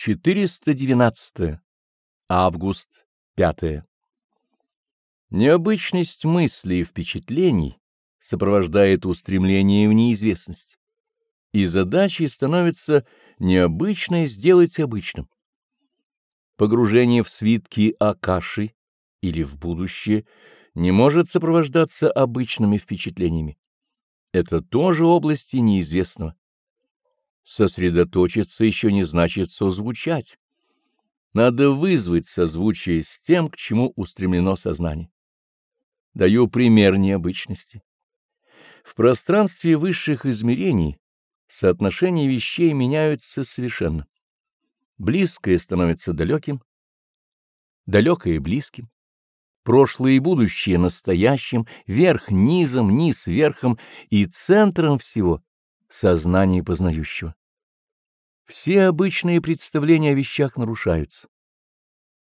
419. Август 5. Необычность мыслей и впечатлений сопровождает устремление в неизвестность, и задачей становится необычное сделать обычным. Погружение в свитки Акаши или в будущее не может сопровождаться обычными впечатлениями. Это тоже области неизвестного. Сосредоточиться еще не значит созвучать. Надо вызвать созвучие с тем, к чему устремлено сознание. Даю пример необычности. В пространстве высших измерений соотношения вещей меняются совершенно. Близкое становится далеким, далекое — близким, прошлое и будущее — настоящим, верх — низом, низ — верхом и центром всего — сознание познающего. Все обычные представления о вещах нарушаются.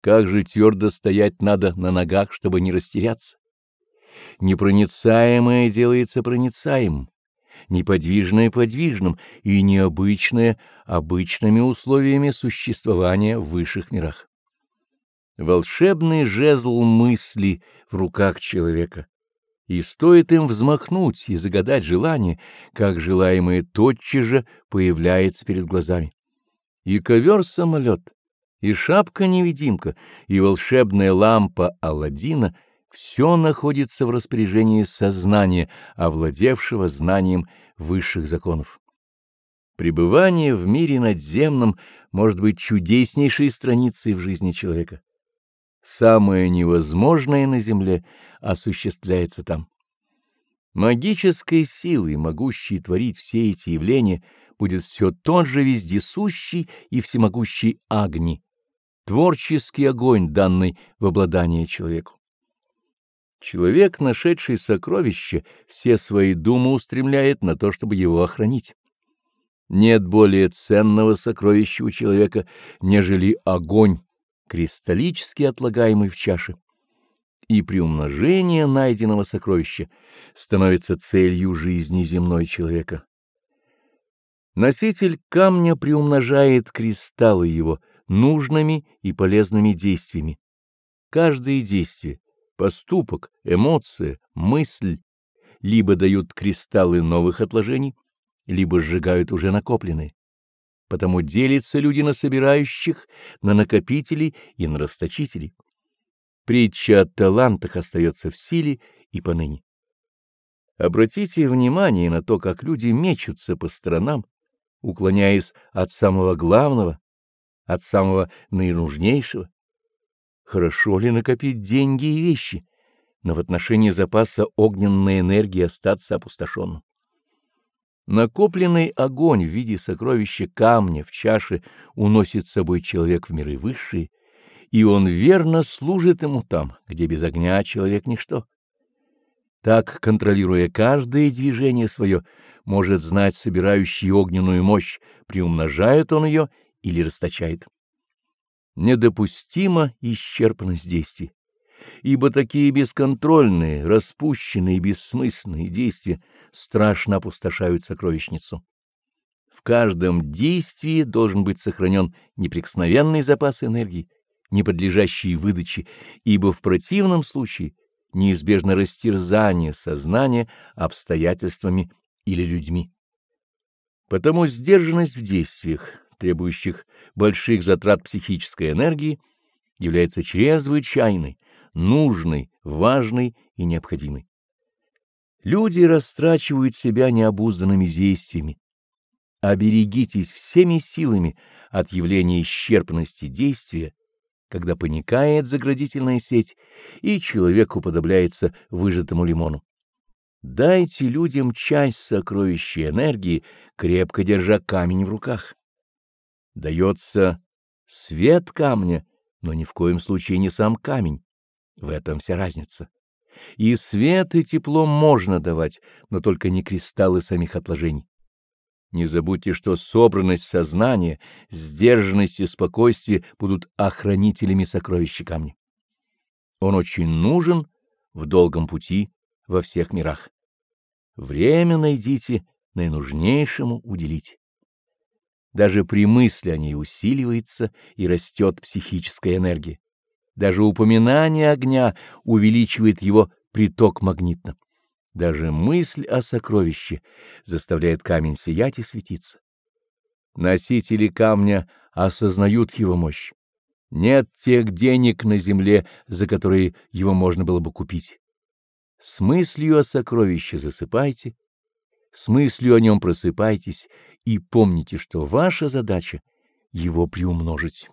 Как же твердо стоять надо на ногах, чтобы не растеряться? Непроницаемое делается проницаемым, неподвижное — подвижным и необычное — обычными условиями существования в высших мирах. Волшебный жезл мысли в руках человека, и стоит им взмахнуть и загадать желание, как желаемое тотчас же появляется перед глазами. И ковер-самолет, и шапка-невидимка, и волшебная лампа Алладина — все находится в распоряжении сознания, овладевшего знанием высших законов. Пребывание в мире надземном может быть чудеснейшей страницей в жизни человека. Самое невозможное на земле осуществляется там. Магической силой, могущей творить все эти явления, будет все тот же вездесущий и всемогущий Агни, творческий огонь, данный в обладание человеку. Человек, нашедший сокровище, все свои думы устремляет на то, чтобы его охранить. Нет более ценного сокровища у человека, нежели огонь, кристаллически отлагаемый в чаше. И при умножении найденного сокровища становится целью жизни земной человека. Носитель камня приумножает кристаллы его нужными и полезными действиями. Каждое действие, поступок, эмоция, мысль либо дают кристаллы новых отложений, либо сжигают уже накопленные. Потому делятся люди на собирающих, на накопителей и на расточителей. Притча о талантах остается в силе и поныне. Обратите внимание на то, как люди мечутся по сторонам, уклоняясь от самого главного, от самого наинужнейшего. Хорошо ли накопить деньги и вещи, но в отношении запаса огненной энергии остаться опустошенным? Накопленный огонь в виде сокровища камня в чаше уносит с собой человек в миры высшие, и он верно служит ему там, где без огня человек ничто. Так, контролируя каждое движение свое, может знать собирающий огненную мощь, приумножает он ее или расточает недопустима исчерпанность действий, ибо такие бесконтрольные, распущенные, бессмысленные действия страшно опустошают сокровищницу. В каждом действии должен быть сохранен неприкосновенный запас энергии, не подлежащий выдаче, ибо в противном случае неизбежно растерзание сознания обстоятельствами или людьми. Потому сдержанность в действиях, требующих больших затрат психической энергии, является чрезвычайной, нужной, важной и необходимой. Люди растрачивают себя необузданными действиями. Оберегитесь всеми силами от явления исчерпанности действия, когда паникает заградительная сеть, и человек уподобляется выжатому лимону. Дайте людям часть сокровища энергии, крепко держа камень в руках дается свет камня, но ни в коем случае не сам камень. В этом вся разница. И свет, и тепло можно давать, но только не кристаллы самих отложений. Не забудьте, что собранность сознания, сдержанность и спокойствие будут охранителями сокровища камня. Он очень нужен в долгом пути во всех мирах. Время найдите, наинужнейшему уделить. Даже при мысли о ней усиливается и растет психическая энергия. Даже упоминание огня увеличивает его приток магнитно. Даже мысль о сокровище заставляет камень сиять и светиться. Носители камня осознают его мощь. Нет тех денег на земле, за которые его можно было бы купить. С мыслью о сокровище засыпайте, с мыслью о нем просыпайтесь и помните, что ваша задача — его приумножить.